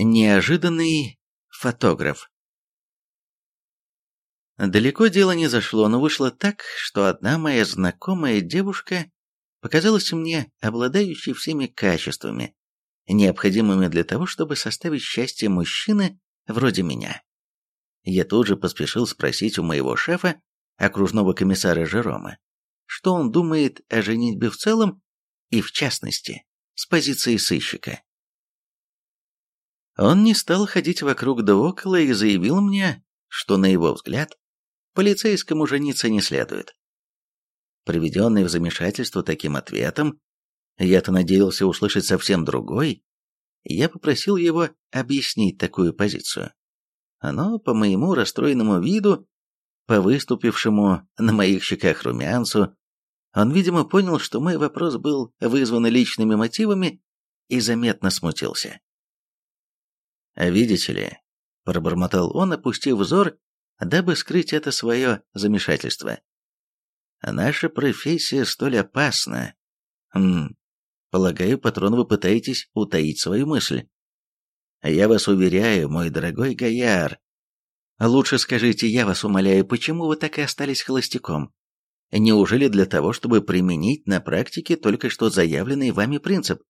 Неожиданный фотограф. Далеко дело не зашло, но вышло так, что одна моя знакомая девушка показалась мне обладающей всеми качествами, необходимыми для того, чтобы составить счастье мужчины вроде меня. Я тут же поспешил спросить у моего шефа, окружного комиссара Жерома, что он думает о женитьбе в целом и, в частности, с позиции сыщика. Он не стал ходить вокруг да около и заявил мне, что, на его взгляд, полицейскому жениться не следует. Приведенный в замешательство таким ответом, я-то надеялся услышать совсем другой, я попросил его объяснить такую позицию. Но по моему расстроенному виду, по выступившему на моих щеках румянцу, он, видимо, понял, что мой вопрос был вызван личными мотивами и заметно смутился. А «Видите ли», — пробормотал он, опустив взор, дабы скрыть это свое замешательство. «Наша профессия столь опасна. Хм, полагаю, патрон, вы пытаетесь утаить свою мысль. Я вас уверяю, мой дорогой Гояр. Лучше скажите, я вас умоляю, почему вы так и остались холостяком? Неужели для того, чтобы применить на практике только что заявленный вами принцип?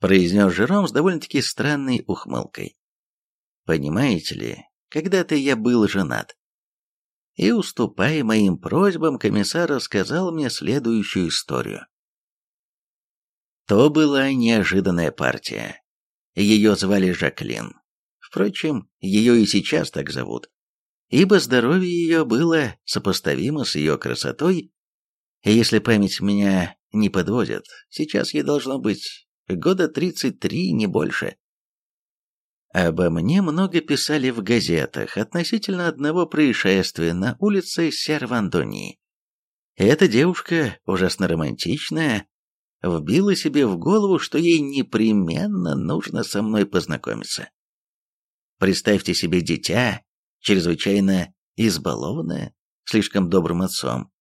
Произнес Жером с довольно-таки странной ухмылкой. «Понимаете ли, когда-то я был женат». И, уступая моим просьбам, комиссар рассказал мне следующую историю. То была неожиданная партия. Ее звали Жаклин. Впрочем, ее и сейчас так зовут, ибо здоровье ее было сопоставимо с ее красотой, и если память меня не подводит, сейчас ей должно быть года 33, не больше. Обо мне много писали в газетах относительно одного происшествия на улице Сервандонии. Эта девушка, ужасно романтичная, вбила себе в голову, что ей непременно нужно со мной познакомиться. Представьте себе дитя, чрезвычайно избалованное, слишком добрым отцом,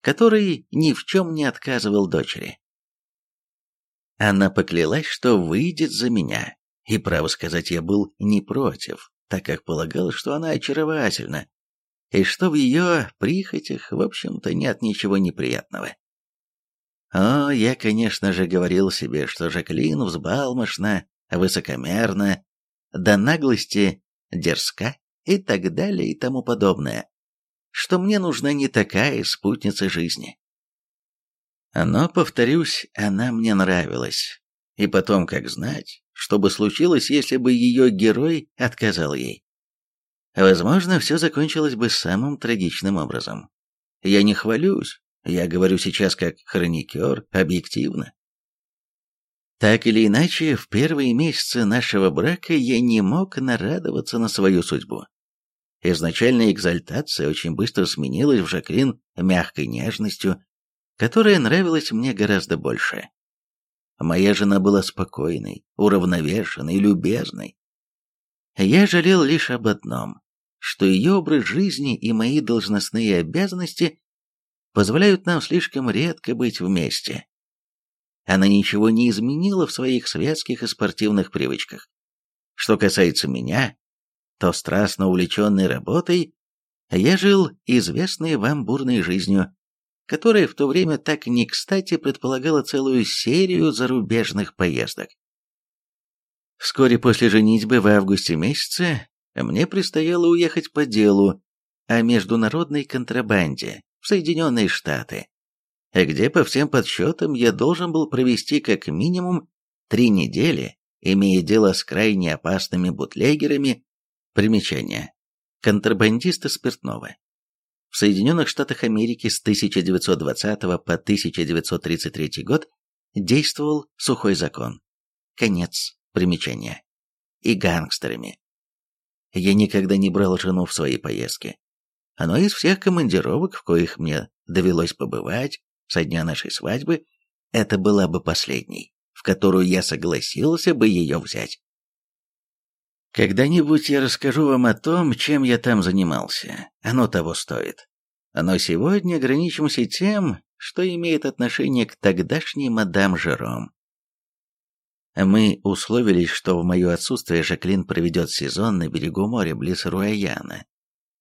который ни в чем не отказывал дочери. Она поклялась, что выйдет за меня, и, право сказать, я был не против, так как полагал, что она очаровательна, и что в ее прихотях, в общем-то, нет ничего неприятного. О, я, конечно же, говорил себе, что Жаклин взбалмошна, высокомерна, до наглости дерзка и так далее и тому подобное, что мне нужна не такая спутница жизни. Но, повторюсь, она мне нравилась. И потом, как знать, что бы случилось, если бы ее герой отказал ей. Возможно, все закончилось бы самым трагичным образом. Я не хвалюсь, я говорю сейчас как хроникер, объективно. Так или иначе, в первые месяцы нашего брака я не мог нарадоваться на свою судьбу. Изначальная экзальтация очень быстро сменилась в Жаклин мягкой нежностью, которая нравилась мне гораздо больше. Моя жена была спокойной, уравновешенной, любезной. Я жалел лишь об одном, что ее образ жизни и мои должностные обязанности позволяют нам слишком редко быть вместе. Она ничего не изменила в своих светских и спортивных привычках. Что касается меня, то страстно увлеченный работой, я жил известной вам бурной жизнью, которая в то время так не кстати предполагала целую серию зарубежных поездок. Вскоре после женитьбы в августе месяце мне предстояло уехать по делу о международной контрабанде в Соединенные Штаты, где по всем подсчетам я должен был провести как минимум три недели, имея дело с крайне опасными бутлегерами. Примечание. Контрабандисты спиртного в Соединенных Штатах Америки с 1920 по 1933 год действовал сухой закон. Конец примечания. И гангстерами. Я никогда не брал жену в свои поездки. Но из всех командировок, в коих мне довелось побывать со дня нашей свадьбы, это была бы последней, в которую я согласился бы ее взять. Когда-нибудь я расскажу вам о том, чем я там занимался. Оно того стоит. Но сегодня ограничимся тем, что имеет отношение к тогдашней мадам Жером. Мы условились, что в мое отсутствие Жаклин проведет сезон на берегу моря близ Руаяна,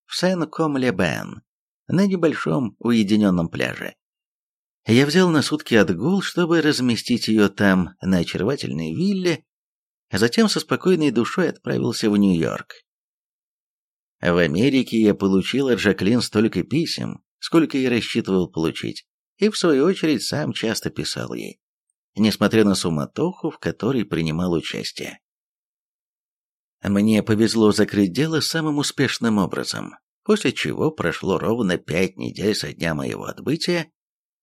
в Сен-Ком-Ле-Бен, на небольшом уединенном пляже. Я взял на сутки отгул, чтобы разместить ее там, на очаровательной вилле, а затем со спокойной душой отправился в Нью-Йорк. В Америке я получил от Жаклин столько писем, сколько и рассчитывал получить, и в свою очередь сам часто писал ей, несмотря на суматоху, в которой принимал участие. Мне повезло закрыть дело самым успешным образом, после чего прошло ровно пять недель со дня моего отбытия,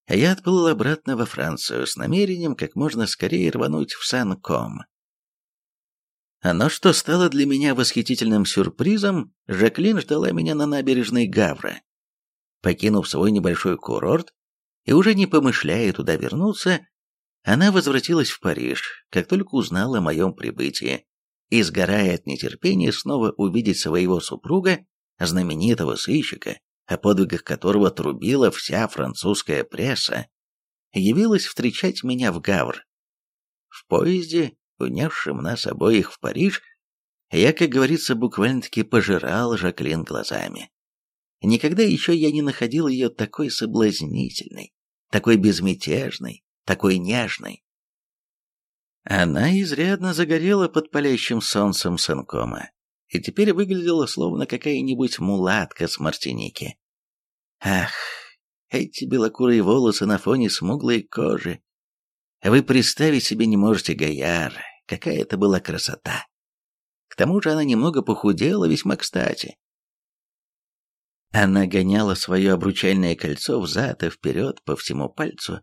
а я отплыл обратно во Францию с намерением как можно скорее рвануть в Сан-Ком. Но что стало для меня восхитительным сюрпризом, Жаклин ждала меня на набережной Гавра. Покинув свой небольшой курорт и уже не помышляя туда вернуться, она возвратилась в Париж, как только узнала о моем прибытии, и, сгорая от нетерпения снова увидеть своего супруга, знаменитого сыщика, о подвигах которого трубила вся французская пресса, явилась встречать меня в Гавр. В поезде, унесшем нас обоих в Париж, я, как говорится, буквально-таки пожирал Жаклин глазами. Никогда еще я не находил ее такой соблазнительной, такой безмятежной, такой нежной. Она изрядно загорела под палящим солнцем Санкома и теперь выглядела словно какая-нибудь мулатка с Мартиники. Ах, эти белокурые волосы на фоне смуглой кожи. Вы представить себе не можете, Гаяр, какая это была красота. К тому же она немного похудела, весьма кстати. Она гоняла свое обручальное кольцо взад и вперед по всему пальцу,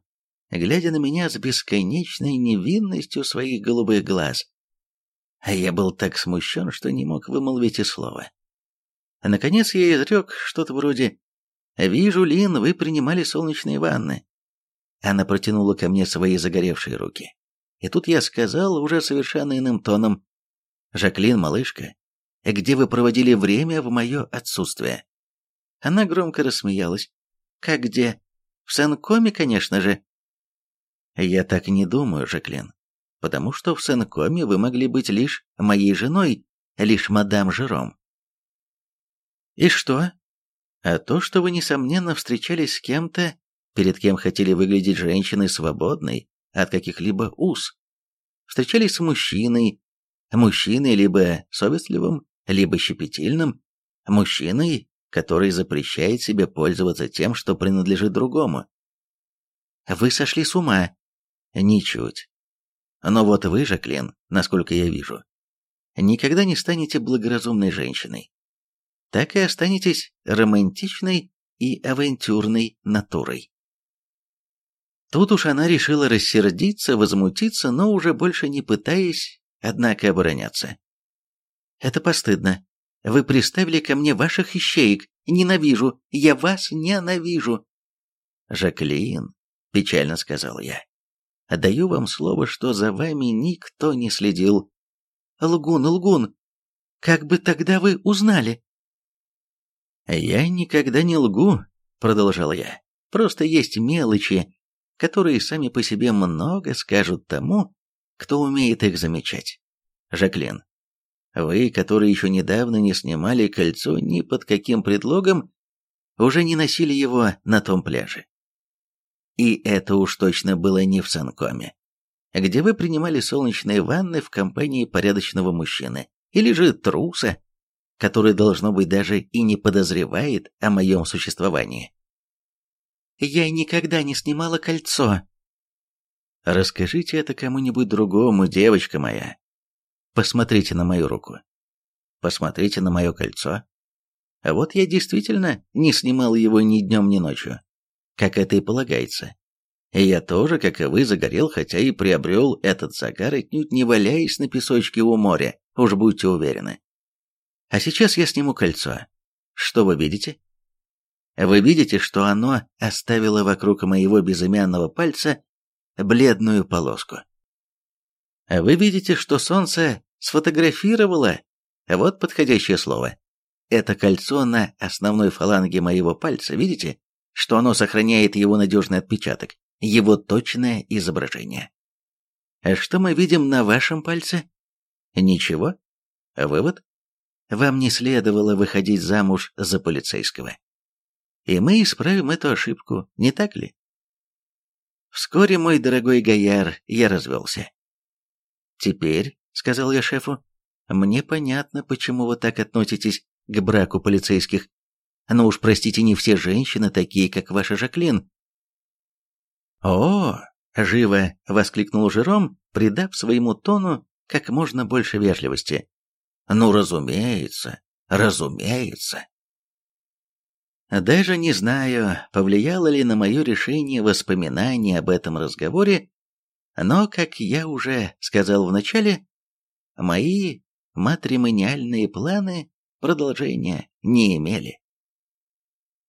глядя на меня с бесконечной невинностью своих голубых глаз. А я был так смущен, что не мог вымолвить и слова. Наконец я изрек что-то вроде «Вижу, Лин, вы принимали солнечные ванны». Она протянула ко мне свои загоревшие руки. И тут я сказал уже совершенно иным тоном, «Жаклин, малышка, где вы проводили время в мое отсутствие?» Она громко рассмеялась. «Как где? В Сен-Коме, конечно же». «Я так не думаю, Жаклин, потому что в Сен-Коме вы могли быть лишь моей женой, лишь мадам Жером». «И что?» а то, что вы, несомненно, встречались с кем-то, перед кем хотели выглядеть женщиной свободной от каких-либо уз. Встречались с мужчиной, мужчиной либо совестливым, либо щепетильным, мужчиной, который запрещает себе пользоваться тем, что принадлежит другому. Вы сошли с ума. Ничуть. Но вот вы, Жаклин, насколько я вижу, никогда не станете благоразумной женщиной так и останетесь романтичной и авантюрной натурой. Тут уж она решила рассердиться, возмутиться, но уже больше не пытаясь, однако обороняться. «Это постыдно. Вы приставили ко мне ваших ищеек. Ненавижу. Я вас ненавижу». «Жаклин», — печально сказал я, — «даю вам слово, что за вами никто не следил». «Лгун, лгун! Как бы тогда вы узнали?» «Я никогда не лгу», — продолжал я. «Просто есть мелочи, которые сами по себе много скажут тому, кто умеет их замечать. Жаклин, вы, которые еще недавно не снимали кольцо ни под каким предлогом, уже не носили его на том пляже. И это уж точно было не в Санкоме, где вы принимали солнечные ванны в компании порядочного мужчины, или же труса, который, должно быть, даже и не подозревает о моем существовании. «Я никогда не снимала кольцо». «Расскажите это кому-нибудь другому, девочка моя. Посмотрите на мою руку. Посмотрите на мое кольцо. А вот я действительно не снимал его ни днем, ни ночью, как это и полагается. И я тоже, как и вы, загорел, хотя и приобрел этот загар, отнюдь не валяясь на песочке у моря, уж будьте уверены. А сейчас я сниму кольцо. Что вы видите? Вы видите, что оно оставило вокруг моего безымянного пальца бледную полоску. Вы видите, что солнце сфотографировало, вот подходящее слово, это кольцо на основной фаланге моего пальца, видите, что оно сохраняет его надежный отпечаток, его точное изображение. А что мы видим на вашем пальце? Ничего. Вывод? Вам не следовало выходить замуж за полицейского. И мы исправим эту ошибку, не так ли? Вскоре, мой дорогой Гояр, я развелся. Теперь, — сказал я шефу, — мне понятно, почему вы так относитесь к браку полицейских. Но уж, простите, не все женщины такие, как ваша Жаклин. «О!» — живо воскликнул Жером, придав своему тону как можно больше вежливости. «Ну, разумеется, разумеется!» Даже не знаю, повлияло ли на мое решение воспоминание об этом разговоре, но, как я уже сказал в начале, мои матримониальные планы продолжения не имели.